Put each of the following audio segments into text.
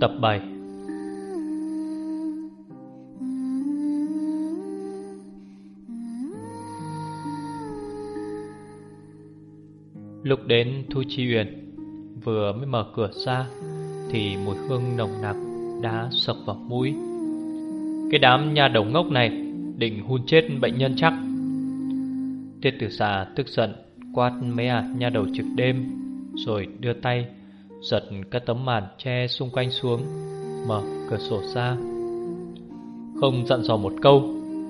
Tập 7 Lúc đến Thu Chi Uyển, Vừa mới mở cửa ra, Thì mùi hương nồng nặc Đã sập vào mũi. Cái đám nhà đầu ngốc này Định hôn chết bệnh nhân chắc. Tiết tử xà tức giận, Quát mấy à nhà đầu trực đêm, Rồi đưa tay Giật các tấm màn che xung quanh xuống, Mở cửa sổ ra. Không dặn dò một câu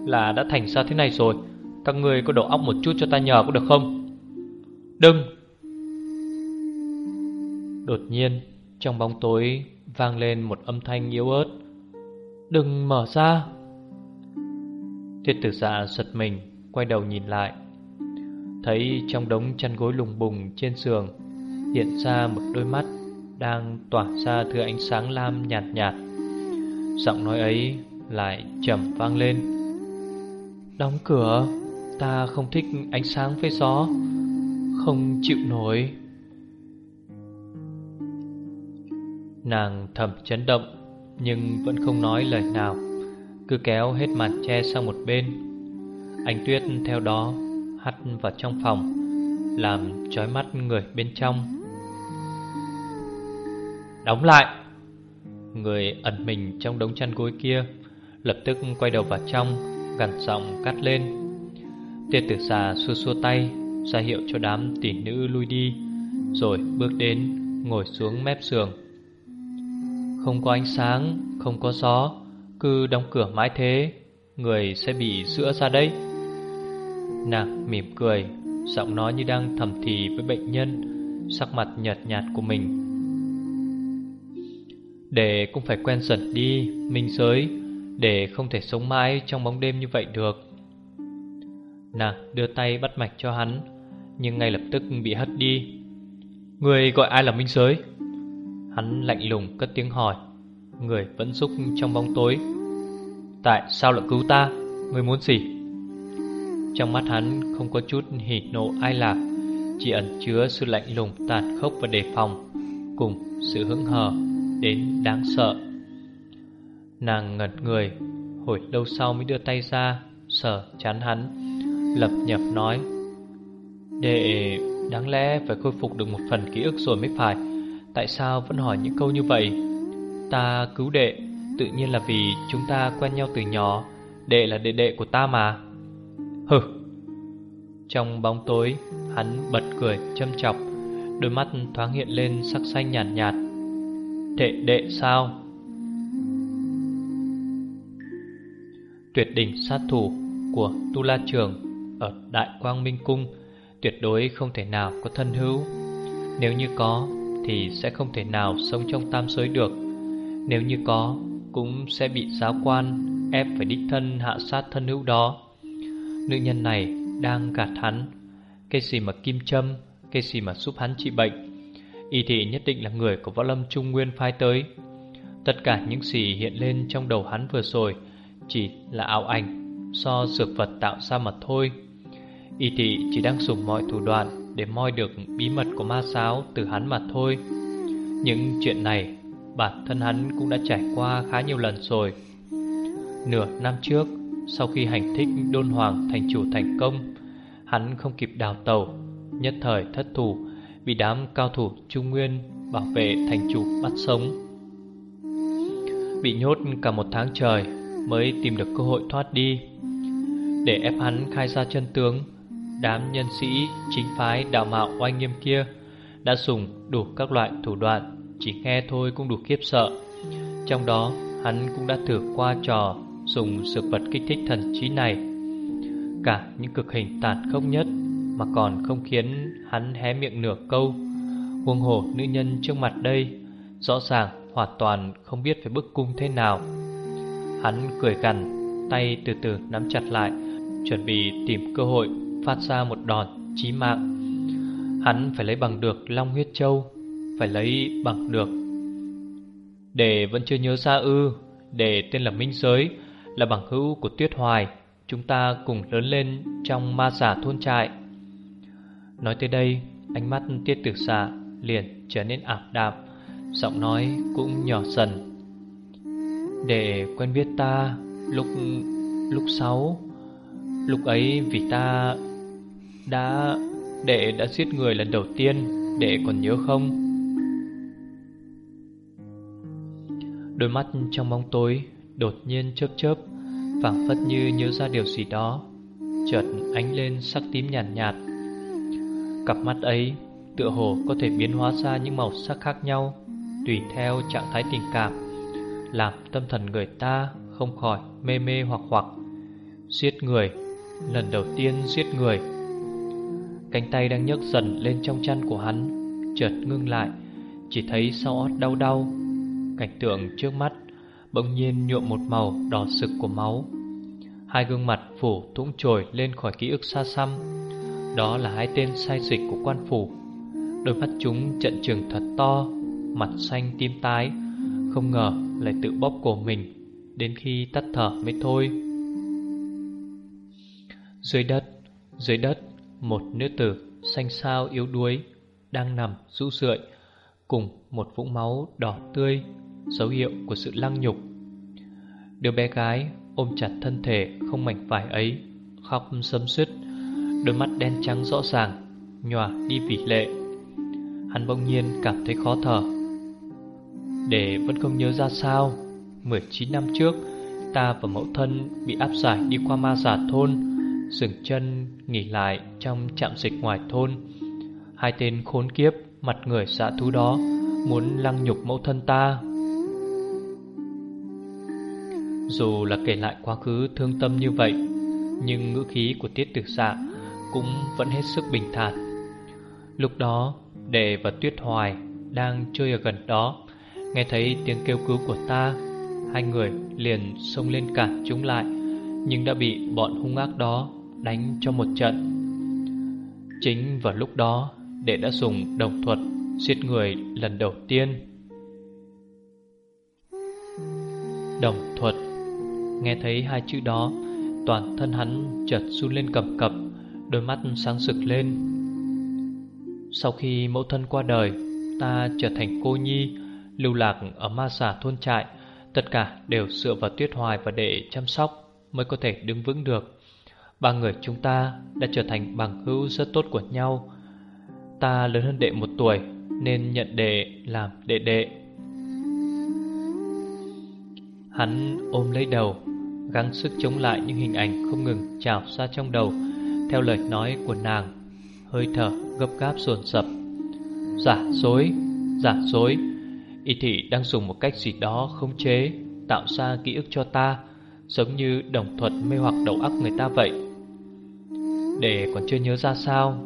Là đã thành ra thế này rồi. Các người có đầu óc một chút cho ta nhờ có được không? Đừng! Đột nhiên, Trong bóng tối vang lên một âm thanh yếu ớt. Đừng mở ra! Thiết tử dạ giật mình, Quay đầu nhìn lại. Thấy trong đống chăn gối lùng bùng trên giường Hiện ra một đôi mắt đang tỏa ra thứ ánh sáng lam nhạt nhạt. Giọng nói ấy lại trầm vang lên. Đóng cửa, ta không thích ánh sáng với gió, không chịu nổi. Nàng thầm chấn động, nhưng vẫn không nói lời nào, cứ kéo hết màn che sang một bên. Ánh tuyết theo đó hắt vào trong phòng, làm chói mắt người bên trong. Đóng lại. Người ẩn mình trong đống chăn gối kia Lập tức quay đầu vào trong, Gằn giọng cắt lên. Tiết tử xà xua xua tay, ra hiệu cho đám tỷ nữ lui đi, Rồi bước đến, Ngồi xuống mép giường. Không có ánh sáng, Không có gió, Cứ đóng cửa mãi thế, Người sẽ bị sữa ra đấy. Nàng mỉm cười, Giọng nói như đang thầm thì với bệnh nhân, Sắc mặt nhợt nhạt của mình để cũng phải quen dần đi Minh giới, Để không thể sống mãi trong bóng đêm như vậy được. Nàng đưa tay bắt mạch cho hắn, Nhưng ngay lập tức bị hất đi. Người gọi ai là Minh giới? Hắn lạnh lùng cất tiếng hỏi. Người vẫn xúc trong bóng tối. Tại sao lại cứu ta? Người muốn gì? Trong mắt hắn không có chút hỉ nộ ai lạc Chỉ ẩn chứa sự lạnh lùng tàn khốc và đề phòng, Cùng sự hững hờ đến đáng sợ. Nàng ngật người Hồi lâu sau mới đưa tay ra Sở chán hắn Lập nhập nói Đệ đáng lẽ phải khôi phục được một phần ký ức rồi mới phải. Tại sao vẫn hỏi những câu như vậy? Ta cứu đệ Tự nhiên là vì chúng ta quen nhau từ nhỏ Đệ là đệ đệ của ta mà. Hừ. Trong bóng tối Hắn bật cười châm chọc Đôi mắt thoáng hiện lên sắc xanh nhàn nhạt, nhạt Đệ đệ sao? Tuyệt đỉnh sát thủ của Tu La Trường Ở Đại Quang Minh Cung Tuyệt đối không thể nào có thân hữu. Nếu như có Thì sẽ không thể nào sống trong tam giới được. Nếu như có Cũng sẽ bị giáo quan Ép phải đích thân hạ sát thân hữu đó. Nữ nhân này đang gạt hắn. Cái gì mà kim châm, Cái gì mà giúp hắn trị bệnh? Y thị nhất định là người của võ lâm trung nguyên phái tới. Tất cả những gì hiện lên trong đầu hắn vừa rồi Chỉ là ảo ảnh Do dược vật tạo ra mà thôi. Y thị chỉ đang dùng mọi thủ đoạn Để moi được bí mật của ma giáo từ hắn mà thôi. Những chuyện này Bản thân hắn cũng đã trải qua khá nhiều lần rồi. Nửa năm trước, Sau khi hành thích đôn hoàng thành chủ thành công, Hắn không kịp đào tàu Nhất thời thất thủ Bị đám cao thủ Trung Nguyên Bảo vệ thành chủ bắt sống. Bị nhốt cả một tháng trời Mới tìm được cơ hội thoát đi. Để ép hắn khai ra chân tướng, Đám nhân sĩ chính phái đạo mạo oanh nghiêm kia Đã dùng đủ các loại thủ đoạn, Chỉ nghe thôi cũng đủ khiếp sợ. Trong đó, hắn cũng đã thử qua trò Dùng sự vật kích thích thần trí này. Cả những cực hình tàn khốc nhất mà còn không khiến hắn hé miệng nửa câu. Huông hổ nữ nhân trước mặt đây, Rõ ràng hoàn toàn không biết phải bức cung thế nào. Hắn cười gằn, Tay từ từ nắm chặt lại, Chuẩn bị tìm cơ hội Phát ra một đòn chí mạng. Hắn phải lấy bằng được Long huyết châu, Phải lấy bằng được Để vẫn chưa nhớ ra ư, Để tên là Minh Giới Là bằng hữu của Tuyết Hoài, Chúng ta cùng lớn lên trong ma giả thôn trại. Nói tới đây Ánh mắt tiết tử xạ liền trở nên ảm đạm Giọng nói cũng nhỏ dần. Để quen biết ta Lúc lúc sáu Lúc ấy vì ta Đã Đệ đã giết người lần đầu tiên Đệ còn nhớ không? Đôi mắt trong bóng tối Đột nhiên chớp chớp phảng phất như nhớ ra điều gì đó Chợt ánh lên sắc tím nhàn nhạt, nhạt Cặp mắt ấy tựa hồ có thể biến hóa ra những màu sắc khác nhau, Tùy theo trạng thái tình cảm, Làm tâm thần người ta không khỏi mê mê hoặc hoặc. Giết người, Lần đầu tiên giết người. Cánh tay đang nhấc dần lên trong chăn của hắn, Chợt ngưng lại, Chỉ thấy sau ót đau đau. Cảnh tượng trước mắt Bỗng nhiên nhuộm một màu đỏ sực của máu. Hai gương mặt phủ thũng trồi lên khỏi ký ức xa xăm. Đó là hai tên sai dịch của quan phủ. Đôi mắt chúng trận trường thật to, Mặt xanh tím tái. Không ngờ lại tự bóp cổ mình, Đến khi tắt thở mới thôi. Dưới đất Dưới đất, Một nữ tử xanh xao yếu đuối, Đang nằm rũ rượi, Cùng một vũng máu đỏ tươi, Dấu hiệu của sự lăng nhục. Đứa bé gái ôm chặt thân thể không mảnh vải ấy, Khóc sấm sứt Đôi mắt đen trắng rõ ràng, Nhòa đi vì lệ. Hắn bỗng nhiên cảm thấy khó thở. Để vẫn không nhớ ra sao 19 năm trước, Ta và mẫu thân bị áp giải đi qua ma giả thôn, Dừng chân nghỉ lại trong trạm dịch ngoài thôn. Hai tên khốn kiếp mặt người xã thú đó Muốn lăng nhục mẫu thân ta. Dù là kể lại quá khứ thương tâm như vậy, Nhưng ngữ khí của tiết tử dạ cũng vẫn hết sức bình thản. Lúc đó, Đệ và Tuyết Hoài Đang chơi ở gần đó. Nghe thấy tiếng kêu cứu của ta, Hai người liền xông lên cản chúng lại, Nhưng đã bị bọn hung ác đó Đánh cho một trận. Chính vào lúc đó, Đệ đã dùng đồng thuật Giết người lần đầu tiên. Đồng thuật. Nghe thấy hai chữ đó, Toàn thân hắn chợt run lên cầm cập. Đôi mắt sáng rực lên. Sau khi mẫu thân qua đời, Ta trở thành cô nhi, Lưu lạc ở ma xà thôn trại. Tất cả đều dựa vào tuyết hoài và đệ chăm sóc Mới có thể đứng vững được. Ba người chúng ta đã trở thành bằng hữu rất tốt của nhau. Ta lớn hơn đệ một tuổi Nên nhận đệ làm đệ đệ. Hắn ôm lấy đầu, Gắng sức chống lại những hình ảnh không ngừng trào ra trong đầu. Theo lời nói của nàng. Hơi thở gấp gáp dồn dập. Giả dối Giả dối. Y thị đang dùng một cách gì đó không chế, Tạo ra ký ức cho ta, Giống như đồng thuật mê hoặc đầu óc người ta vậy. Để còn chưa nhớ ra sao,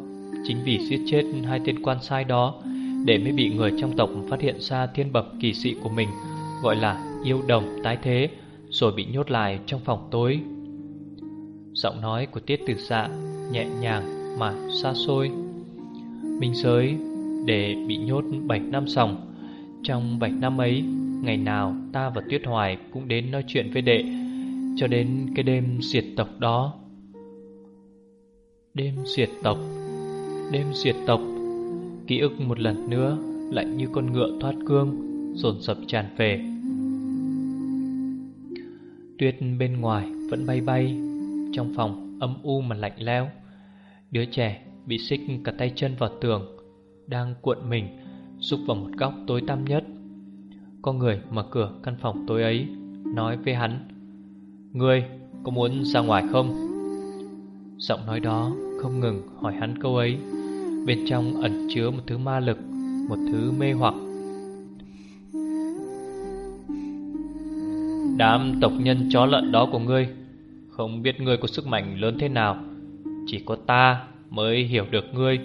Chính vì giết chết hai tên quan sai đó, Để mới bị người trong tộc phát hiện ra thiên bẩm kỳ sĩ của mình, Gọi là yêu đồng tái thế, Rồi bị nhốt lại trong phòng tối. Giọng nói của tiết tử dạ Nhẹ nhàng mà xa xôi. Minh giới để bị nhốt 7 năm sòng Trong 7 năm ấy, Ngày nào ta và Tuyết Hoài cũng đến nói chuyện với đệ, Cho đến cái đêm diệt tộc đó. Đêm diệt tộc, Đêm diệt tộc, Ký ức một lần nữa Lại như con ngựa thoát cương, Dồn dập tràn về. Tuyết bên ngoài vẫn bay bay Trong phòng âm u mà lạnh lẽo. Đứa trẻ bị xích cả tay chân vào tường, Đang cuộn mình Rúc vào một góc tối tăm nhất. Có người mở cửa căn phòng tối ấy, Nói với hắn, Ngươi có muốn ra ngoài không? Giọng nói đó không ngừng hỏi hắn câu ấy. Bên trong ẩn chứa một thứ ma lực, Một thứ mê hoặc. Đám tộc nhân chó lợn đó của ngươi không biết ngươi có sức mạnh lớn thế nào. Chỉ có ta mới hiểu được ngươi,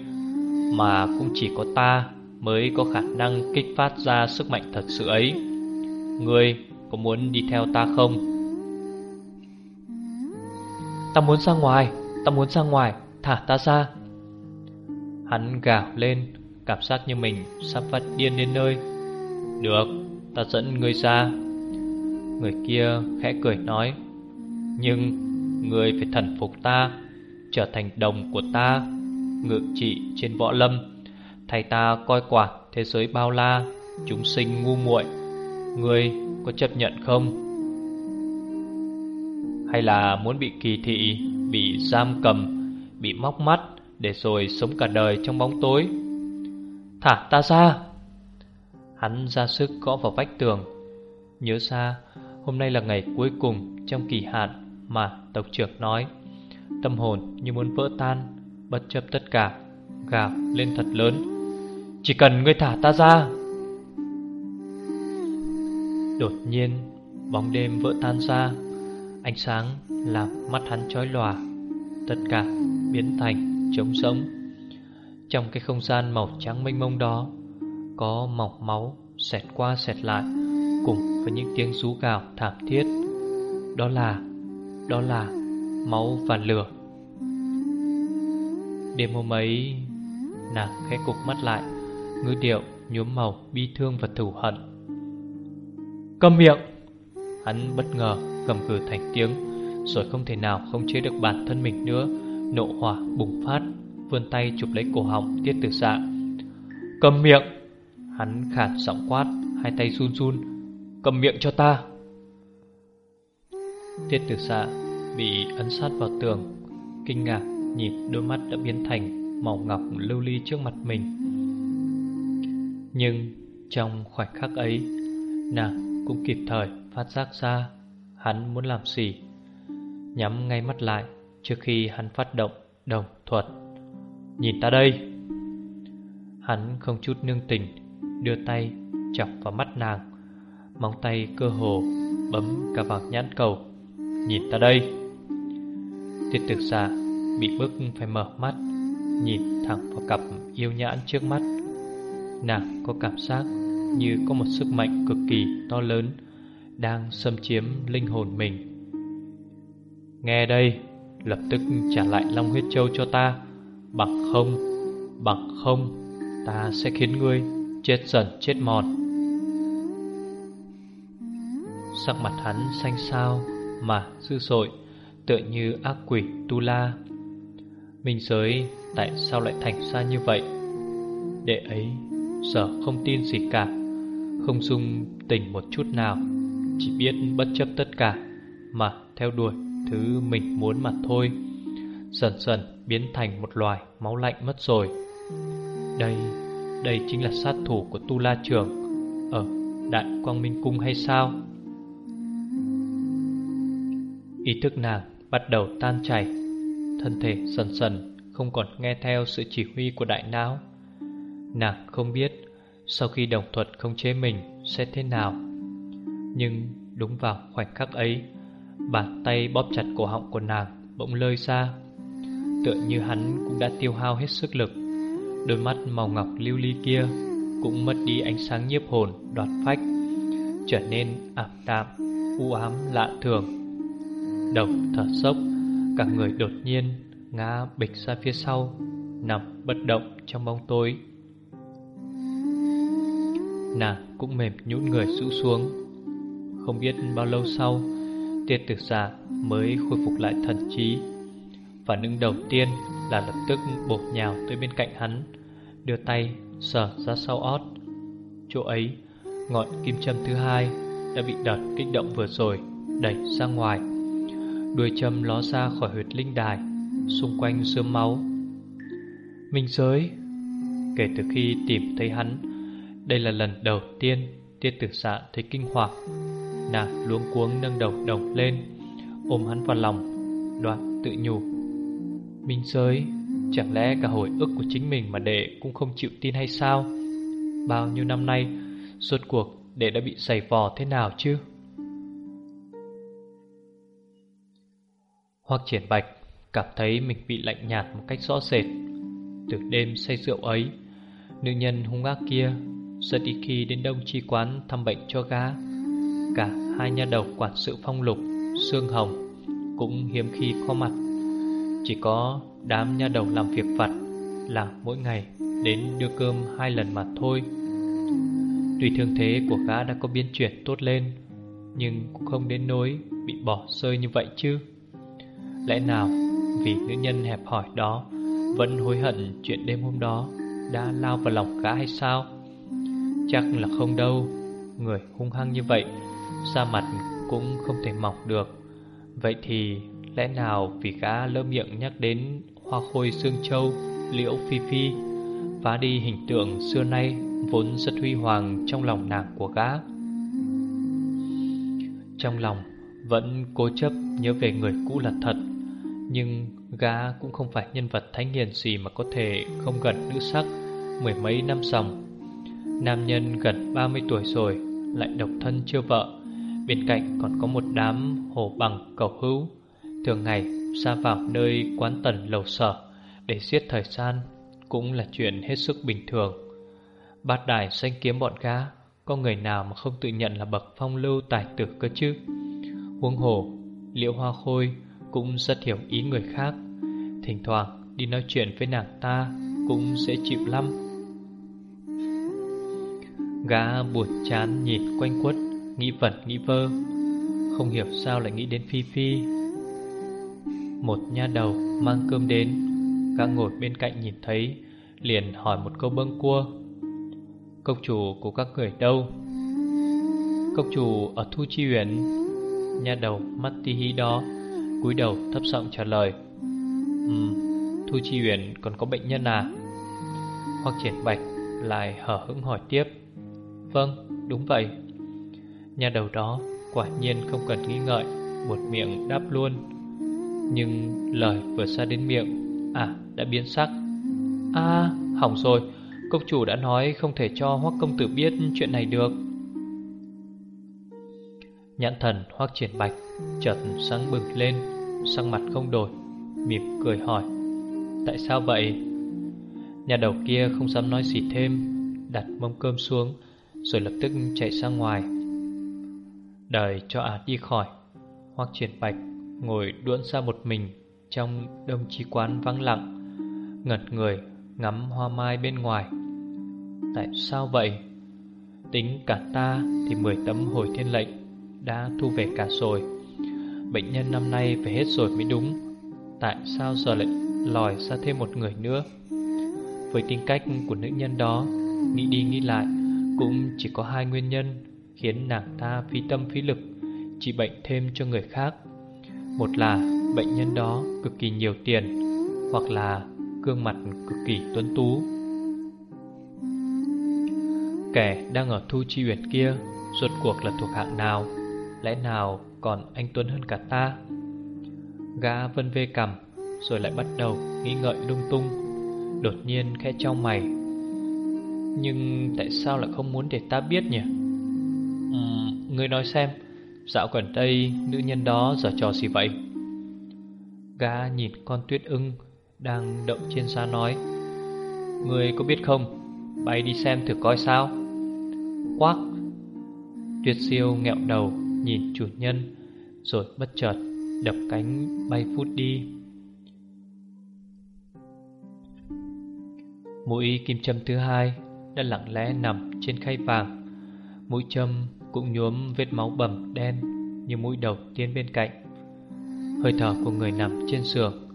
Mà cũng chỉ có ta Mới có khả năng kích phát ra sức mạnh thật sự ấy. Ngươi có muốn đi theo ta không? Ta muốn ra ngoài, Ta muốn ra ngoài, Thả ta ra. Hắn gào lên, Cảm giác như mình sắp phát điên đến nơi. Được, Ta dẫn ngươi ra. Người kia khẽ cười nói nhưng người phải thần phục ta, Trở thành đồng của ta, Ngự trị trên võ lâm. Thay ta coi quả thế giới bao la, Chúng sinh ngu muội. Ngươi có chấp nhận không? Hay là muốn bị kỳ thị, Bị giam cầm, Bị móc mắt Để rồi sống cả đời trong bóng tối? Thả ta ra! Hắn ra sức gõ vào vách tường. Nhớ ra, Hôm nay là ngày cuối cùng Trong kỳ hạn mà tộc trưởng nói. Tâm hồn như muốn vỡ tan, Bất chấp tất cả, Gào lên thật lớn. Chỉ cần ngươi thả ta ra. Đột nhiên, Bóng đêm vỡ tan ra. Ánh sáng làm mắt hắn chói lòa. Tất cả biến thành trống rỗng. Trong cái không gian màu trắng mênh mông đó, Có mọc máu xẹt qua xẹt lại, Cùng với những tiếng rú gào thảm thiết. Đó là đó là máu và lửa. Đêm hôm ấy, Nàng khẽ cục mắt lại Ngư điệu nhuốm màu bi thương và thù hận. Cầm miệng! Hắn bất ngờ cầm cử thành tiếng, Rồi không thể nào không chế được bản thân mình nữa, Nộ hỏa bùng phát, Vươn tay chụp lấy cổ họng tiết tử dạ Cầm miệng! Hắn khản giọng quát, Hai tay run run. Cầm miệng cho ta! Tiết tử dạ Bị ấn sát vào tường, Kinh ngạc nhìn đôi mắt đã biến thành Màu ngọc lưu ly trước mặt mình. Nhưng trong khoảnh khắc ấy, Nàng cũng kịp thời phát giác ra Hắn muốn làm gì. Nhắm ngay mắt lại Trước khi hắn phát động đồng thuật. Nhìn ta đây! Hắn không chút nương tình Đưa tay chọc vào mắt nàng, Móng tay cơ hồ Bấm cả vào nhãn cầu. Nhìn ta đây! Tiết thực giả bị bức phải mở mắt, Nhìn thẳng vào cặp yêu nhãn trước mắt. Nàng có cảm giác như có một sức mạnh cực kỳ to lớn Đang xâm chiếm linh hồn mình. Nghe đây, Lập tức trả lại Long huyết châu cho ta. Bằng không Bằng không, Ta sẽ khiến ngươi chết dần chết mòn. Sắc mặt hắn xanh xao Mà dữ dội. Tựa như ác quỷ tu la Minh giới tại sao lại thành ra như vậy? Đệ ấy giờ không tin gì cả. Không dung tình một chút nào Chỉ biết bất chấp tất cả Mà theo đuổi thứ mình muốn mà thôi. Dần dần biến thành một loài máu lạnh mất rồi. Đây, đây chính là sát thủ của Tu La Trường Ở Đại Quang Minh Cung hay sao? Ý thức nàng bắt đầu tan chảy. Thân thể dần dần không còn nghe theo sự chỉ huy của đại não. Nàng không biết sau khi đồng thuật không chế mình sẽ thế nào. Nhưng đúng vào khoảnh khắc ấy Bàn tay bóp chặt cổ họng của nàng bỗng lơi ra. Tựa như hắn cũng đã tiêu hao hết sức lực. Đôi mắt màu ngọc lưu ly kia Cũng mất đi ánh sáng nhiếp hồn đoạt phách Trở nên ảm đạm, u ám lạ thường động thở sốc Cả người đột nhiên ngã bịch ra phía sau, Nằm bất động trong bóng tối. Nàng cũng mềm nhũn người rũ xuống. Không biết bao lâu sau Tiết tử giả mới khôi phục lại thần trí Phản ứng đầu tiên là lập tức bổ nhào tới bên cạnh hắn, Đưa tay sờ ra sau ót. Chỗ ấy, Ngọn kim châm thứ hai Đã bị đợt kích động vừa rồi Đẩy ra ngoài. Đuôi châm ló ra khỏi huyệt linh đài, Xung quanh sương máu. Minh giới, Kể từ khi tìm thấy hắn, Đây là lần đầu tiên Tiết tử xạ thấy kinh hoàng. Nàng luống cuống nâng đầu đồng lên, Ôm hắn vào lòng Đoạn tự nhủ. Minh giới, Chẳng lẽ cả hồi ức của chính mình mà đệ cũng không chịu tin hay sao? Bao nhiêu năm nay, Suốt cuộc đệ đã bị giày vò thế nào chứ? Hoặc triển bạch, Cảm thấy mình bị lạnh nhạt một cách rõ rệt. Từ đêm say rượu ấy, Nữ nhân hung ác kia Rất ít khi đến đông chi quán thăm bệnh cho gã. Cả hai nha đầu quản sự phong lục, Sương hồng, Cũng hiếm khi có mặt. Chỉ có đám nha đầu làm việc vặt Là mỗi ngày đến đưa cơm hai lần mà thôi. Tuy thương thế của gã đã có biến chuyển tốt lên, Nhưng cũng không đến nỗi bị bỏ rơi như vậy chứ. Lẽ nào vì nữ nhân hẹp hỏi đó Vẫn hối hận chuyện đêm hôm đó Đã lao vào lòng gã hay sao? Chắc là không đâu Người hung hăng như vậy Da mặt cũng không thể mỏng được. Vậy thì lẽ nào vì gã lỡ miệng nhắc đến Hoa khôi xương châu, liễu phi phi Phá đi hình tượng xưa nay Vốn rất huy hoàng trong lòng nàng của gã? Trong lòng vẫn cố chấp nhớ về người cũ là thật nhưng gã cũng không phải nhân vật thánh hiền gì mà có thể không gần nữ sắc mười mấy năm dòng. Nam nhân gần 30 tuổi rồi, lại độc thân chưa vợ. Bên cạnh còn có một đám hồ bằng cầu hữu. Thường ngày ra vào nơi quán tần lầu sở, Để giết thời gian cũng là chuyện hết sức bình thường. Bát đài xanh kiếm bọn gã, Có người nào mà không tự nhận là bậc phong lưu tài tử cơ chứ? Huống hồ, Liễu Hoa Khôi cũng rất hiểu ý người khác. Thỉnh thoảng, đi nói chuyện với nàng ta Cũng sẽ chịu lắm. Gã buồn chán nhìn quanh quất, Nghĩ vật nghĩ vơ. Không hiểu sao lại nghĩ đến Phi Phi. Một nha đầu mang cơm đến, Gã ngồi bên cạnh nhìn thấy, Liền hỏi một câu bâng cua công chủ của các người đâu? Công chủ ở Thu Chi Huyện Nha đầu mắt tí hí đó cúi đầu thấp giọng trả lời Ừm, Thu Chi Huyền còn có bệnh nhân à? Hoặc triển bạch lại hở hững hỏi tiếp Vâng, đúng vậy. Nhà đầu đó quả nhiên không cần nghĩ ngợi Một miệng đáp luôn Nhưng lời vừa ra đến miệng À, đã biến sắc. À, hỏng rồi công chủ đã nói không thể cho Hoắc công tử biết chuyện này được. Nhãn thần Hoắc triển bạch chợt sáng bừng lên, Sắc mặt không đổi, Mỉm cười hỏi, Tại sao vậy? Nhà đầu kia không dám nói gì thêm, Đặt mâm cơm xuống, Rồi lập tức chạy ra ngoài. Đợi cho ả đi khỏi Hoắc triển bạch Ngồi đuỗn ra một mình Trong đông chi quán vắng lặng Ngật người ngắm hoa mai bên ngoài. Tại sao vậy? Tính cả ta thì mười tấm hồi thiên lệnh đã thu về cả rồi. Bệnh nhân năm nay phải hết rồi mới đúng. Tại sao giờ lại lòi ra thêm một người nữa? Với tính cách của nữ nhân đó, Nghĩ đi nghĩ lại, Cũng chỉ có hai nguyên nhân Khiến nàng ta phi tâm phí lực Trị bệnh thêm cho người khác. Một là bệnh nhân đó cực kỳ nhiều tiền, Hoặc là gương mặt cực kỳ tuấn tú. Kẻ đang ở thu chi huyệt kia Rốt cuộc là thuộc hạng nào? Lẽ nào còn anh Tuấn hơn cả ta? Gã vân vê cầm Rồi lại bắt đầu nghĩ ngợi lung tung Đột nhiên khẽ trong mày. Nhưng tại sao lại không muốn để ta biết nhỉ? Uhm, Ngươi nói xem Dạo gần đây nữ nhân đó giở trò gì vậy? Gã nhìn con tuyết ưng Đang động trên xa nói. Ngươi có biết không Bay đi xem thử coi sao. Quắc! Tuyết siêu nghẹo đầu nhìn chủ nhân, Rồi bất chợt đập cánh bay phút đi. Mũi kim châm thứ hai đã lặng lẽ nằm trên khay vàng. Mũi châm cũng nhuốm vết máu bầm đen như mũi đầu tiên bên cạnh. Hơi thở của người nằm trên giường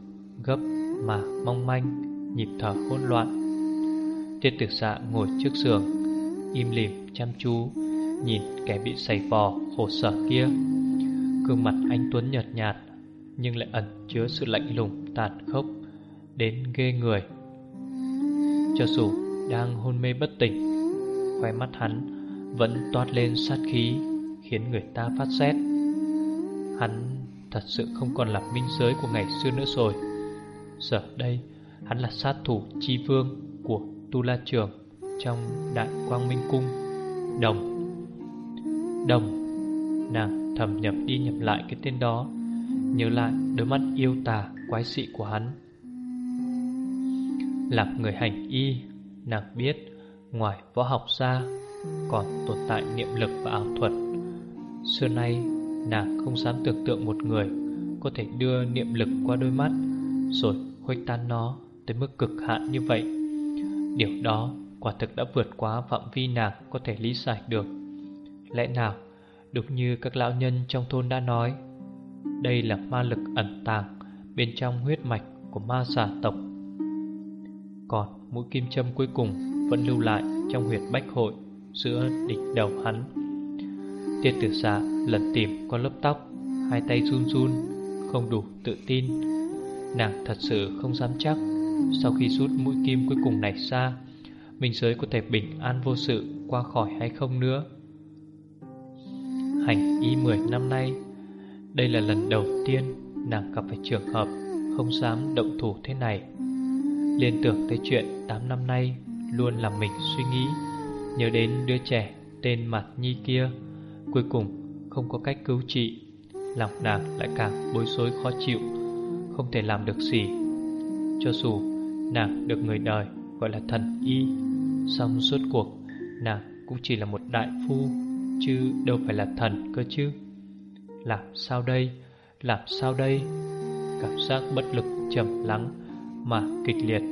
Gấp mà mong manh, Nhịp thở hỗn loạn. Tiết tử xạ ngồi trước giường, Im lìm chăm chú Nhìn kẻ bị sảy vò khổ sở kia. Gương mặt anh Tuấn nhợt nhạt, Nhưng lại ẩn chứa sự lạnh lùng, tàn khốc, Đến ghê người. Cho dù đang hôn mê bất tỉnh, Khoe mắt hắn vẫn toát lên sát khí, Khiến người ta phát rét Hắn thật sự không còn là minh giới của ngày xưa nữa rồi. Giờ đây, hắn là sát thủ chi vương của Tu La Trường Trong Đại Quang Minh Cung, Đồng Đồng. Nàng thầm nhập đi nhập lại cái tên đó, Nhớ lại đôi mắt yêu tà, quái dị của hắn. Lạc người hành y, Nàng biết Ngoài võ học ra Còn tồn tại niệm lực và ảo thuật. Xưa nay, nàng không dám tưởng tượng một người Có thể đưa niệm lực qua đôi mắt Rồi khuếch tan nó tới mức cực hạn như vậy. Điều đó quả thực đã vượt quá phạm vi nàng có thể lý giải được. Lẽ nào đúng như các lão nhân trong thôn đã nói? Đây là ma lực ẩn tàng bên trong huyết mạch của ma xà tộc. Còn mũi kim châm cuối cùng vẫn lưu lại trong huyệt bách hội giữa đỉnh đầu hắn. Tiết tử giả lần tìm con lớp tóc, Hai tay run run, Không đủ tự tin. Nàng thật sự không dám chắc, Sau khi rút mũi kim cuối cùng này ra Mình giới có thể bình an vô sự Qua khỏi hay không nữa. Hành y 10 năm nay. Đây là lần đầu tiên Nàng gặp phải trường hợp Không dám động thủ thế này. Liên tưởng tới chuyện 8 năm nay Luôn làm mình suy nghĩ, Nhớ đến đứa trẻ tên Mạt Nhi kia, Cuối cùng không có cách cứu trị, Lòng nàng lại càng bối rối khó chịu, Không thể làm được gì. Cho dù nàng được người đời gọi là thần y Xong suốt cuộc nàng cũng chỉ là một đại phu. Chứ đâu phải là thần cơ chứ. Làm sao đây? Làm sao đây? Cảm giác bất lực trầm lắng Mà kịch liệt.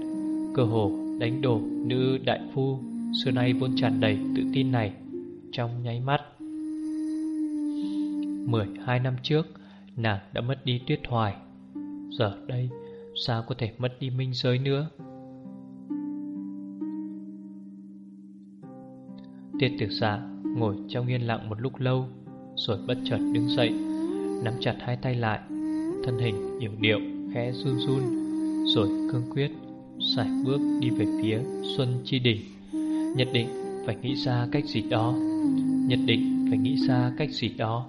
Cơ hồ đánh đổ nữ đại phu Xưa nay vốn tràn đầy tự tin này Trong nháy mắt. 12 năm trước, Nàng đã mất đi tuyết hoài. Giờ đây, Sao có thể mất đi minh giới nữa? Tiết tử giả ngồi trong yên lặng một lúc lâu, Rồi bất chợt đứng dậy, Nắm chặt hai tay lại, Thân hình yểu điệu khẽ run run, Rồi cương quyết Sải bước đi về phía Xuân Chi Đỉnh Nhất định phải nghĩ ra cách gì đó, Nhất định phải nghĩ ra cách gì đó.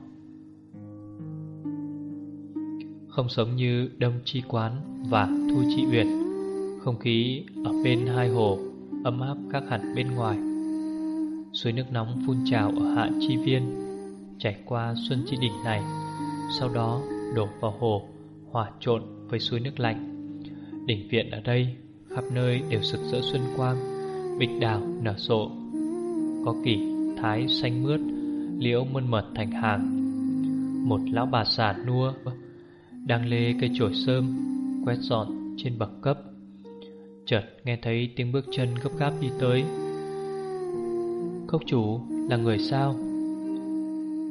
Không giống như Đông Chi Quán và Thu Chi Uyển, Không khí ở bên hai hồ ấm áp khác hẳn bên ngoài. Suối nước nóng phun trào ở hạ chi viên Chảy qua xuân chi đỉnh này, Sau đó đổ vào hồ, Hòa trộn với suối nước lạnh. Đỉnh viện ở đây, Khắp nơi đều sực rỡ xuân quang Bịch đào nở rộ. Có kỷ thái xanh mướt, Liễu mơn mật thành hàng. Một lão bà già nua Đang lê cây chổi sơm, Quét dọn trên bậc cấp. Chợt nghe thấy tiếng bước chân gấp gáp đi tới. Cốc chủ là người sao?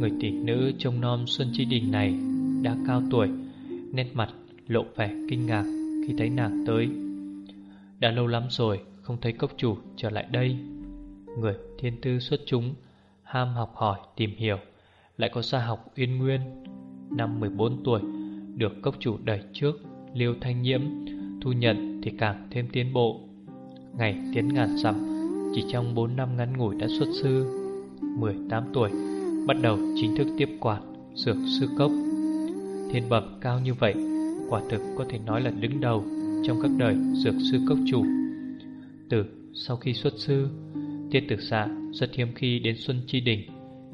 Người tỷ nữ trông non Xuân Chi Đình này Đã cao tuổi, Nét mặt lộ vẻ kinh ngạc Khi thấy nàng tới. Đã lâu lắm rồi không thấy cốc chủ trở lại đây. Người thiên tư xuất chúng, Ham học hỏi, tìm hiểu, Lại có gia học uyên nguyên. Năm 14 tuổi, Được cốc chủ đẩy trước, Liêu thanh nhiễm, Thu nhận thì càng thêm tiến bộ. Ngày tiến ngàn dặm chỉ trong 4 năm ngắn ngủi đã xuất sư 18 tuổi, Bắt đầu chính thức tiếp quản Dược sư cốc. Thiên bậc cao như vậy, Quả thực có thể nói là đứng đầu Trong các đời dược sư cốc chủ. Từ sau khi xuất sư Tiết tử xạ rất hiếm khi đến Xuân Chi Đỉnh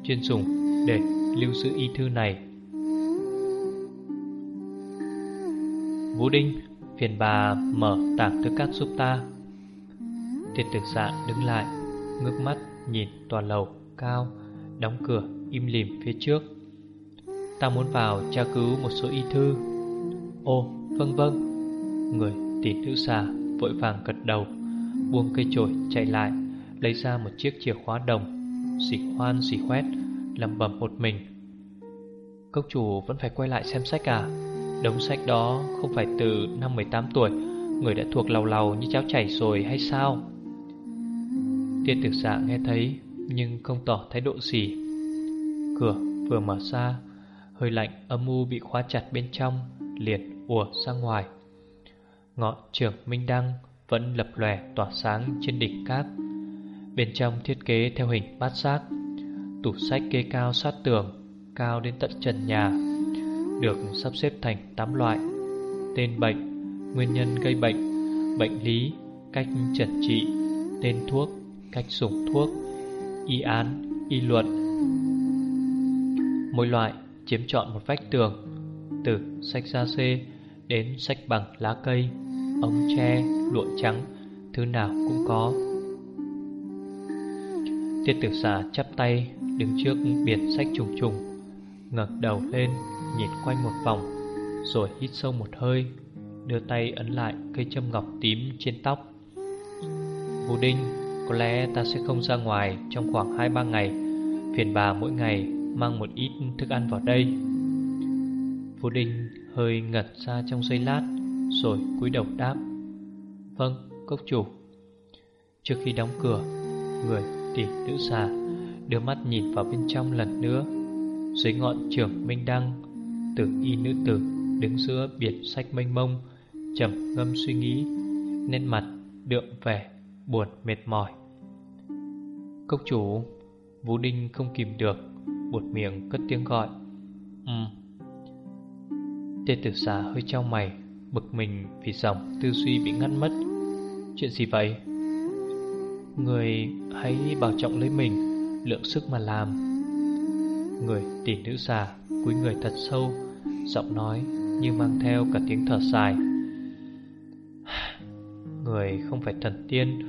Chuyên dùng để lưu giữ y thư này. Vũ Đinh, Phiền bà mở tảng thư cát giúp ta. Thiên tử xạ đứng lại, Ngước mắt nhìn tòa lầu cao, Đóng cửa im lìm phía trước. Ta muốn vào tra cứu một số y thư. Ô vâng vâng. Người tỷ nữ xà vội vàng gật đầu, Buông cây chổi chạy lại, Lấy ra một chiếc chìa khóa đồng Xỉ khoan xỉ khoét lầm bầm một mình. Cốc chủ vẫn phải quay lại xem sách à? Đống sách đó không phải từ năm 18 tuổi, Người đã thuộc lầu lầu như cháo chảy rồi hay sao? Tiên tiểu xạ nghe thấy, Nhưng không tỏ thái độ gì. Cửa vừa mở ra, Hơi lạnh âm u bị khóa chặt bên trong Liền ùa ra ngoài. Ngọn trường minh đăng Vẫn lập lòe tỏa sáng trên đỉnh cát. Bên trong thiết kế theo hình bát giác, Tủ sách kê cao sát tường, Cao đến tận trần nhà, Được sắp xếp thành 8 loại. Tên bệnh, Nguyên nhân gây bệnh Bệnh lý, Cách chẩn trị, Tên thuốc cách dùng thuốc, y án, y luận. Mỗi loại chiếm chọn một vách tường, từ sách da xê đến sách bằng lá cây, ống tre, lụa trắng, thứ nào cũng có. Tiết tử xà chắp tay Đứng trước biển sách trùng trùng ngẩng đầu lên Nhìn quanh một vòng Rồi hít sâu một hơi Đưa tay ấn lại cây châm ngọc tím trên tóc Vũ Đinh có lẽ ta sẽ không ra ngoài Trong khoảng 2-3 ngày. Phiền bà mỗi ngày mang một ít thức ăn vào đây. Vô Đinh hơi ngật ra trong giây lát Rồi cúi đầu đáp. Vâng, cốc chủ. Trước khi đóng cửa Người tỷ nữ xà Đưa mắt nhìn vào bên trong lần nữa. Dưới ngọn trường minh đăng Tử y nữ tử Đứng giữa biển sách mênh mông trầm ngâm suy nghĩ Nên mặt đượm vẻ Buồn mệt mỏi. Cốc chủ. Vũ Đinh không kìm được, Buột miệng cất tiếng gọi. Ừ. Tê tử xà hơi trao mày, Bực mình vì dòng tư duy bị ngắt mất. Chuyện gì vậy? Người hãy bảo trọng lấy mình, Lượng sức mà làm. Người tỷ nữ già, Cúi người thật sâu, Giọng nói như mang theo cả tiếng thở dài. Người không phải thần tiên,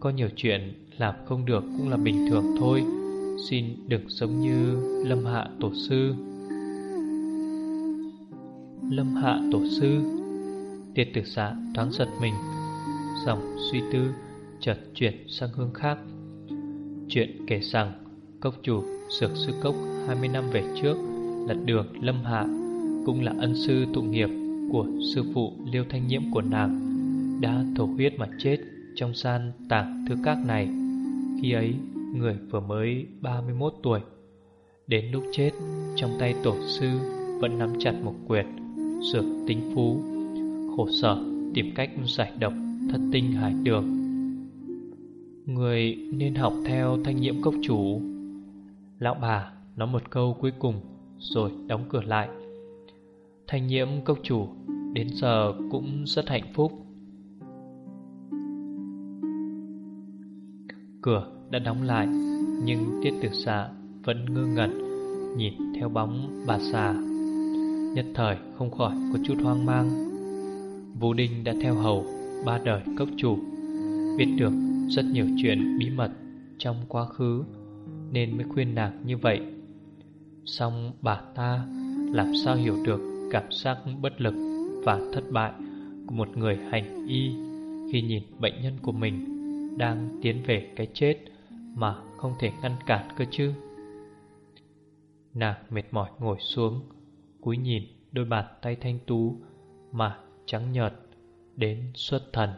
Có nhiều chuyện làm không được cũng là bình thường thôi. Xin đừng giống như Lâm Hạ Tổ Sư. Lâm Hạ Tổ Sư. Tiệt tử xã thoáng giật mình, Dòng suy tư chợt chuyển sang hướng khác. Chuyện kể rằng Cốc chủ Sược Sư Cốc 20 năm về trước Lật đường Lâm Hạ, Cũng là ân sư tụ nghiệp Của sư phụ Liêu Thanh Nhiễm của nàng, Đã thổ huyết mà chết Trong gian tảng thư các này. Khi ấy, người vừa mới 31 tuổi. Đến lúc chết, Trong tay tổ sư Vẫn nắm chặt một quyệt Dược tính phú, Khổ sở tìm cách giải độc Thất tinh hải đường. Người nên học theo thanh nhiễm cốc chủ. Lão bà nói một câu cuối cùng Rồi đóng cửa lại. Thanh nhiễm cốc chủ Đến giờ cũng rất hạnh phúc. Cửa đã đóng lại, Nhưng tiết tiểu xạ vẫn ngơ ngẩn, Nhìn theo bóng bà xà. Nhất thời không khỏi có chút hoang mang. Vũ Đinh đã theo hầu ba đời cấp chủ, Biết được rất nhiều chuyện bí mật trong quá khứ, Nên mới khuyên nàng như vậy. Xong bà ta làm sao hiểu được cảm giác bất lực và thất bại của một người hành y khi nhìn bệnh nhân của mình? Đang tiến về cái chết mà không thể ngăn cản cơ chứ. Nàng mệt mỏi ngồi xuống, cúi nhìn đôi bàn tay thanh tú mà trắng nhợt đến xuất thần.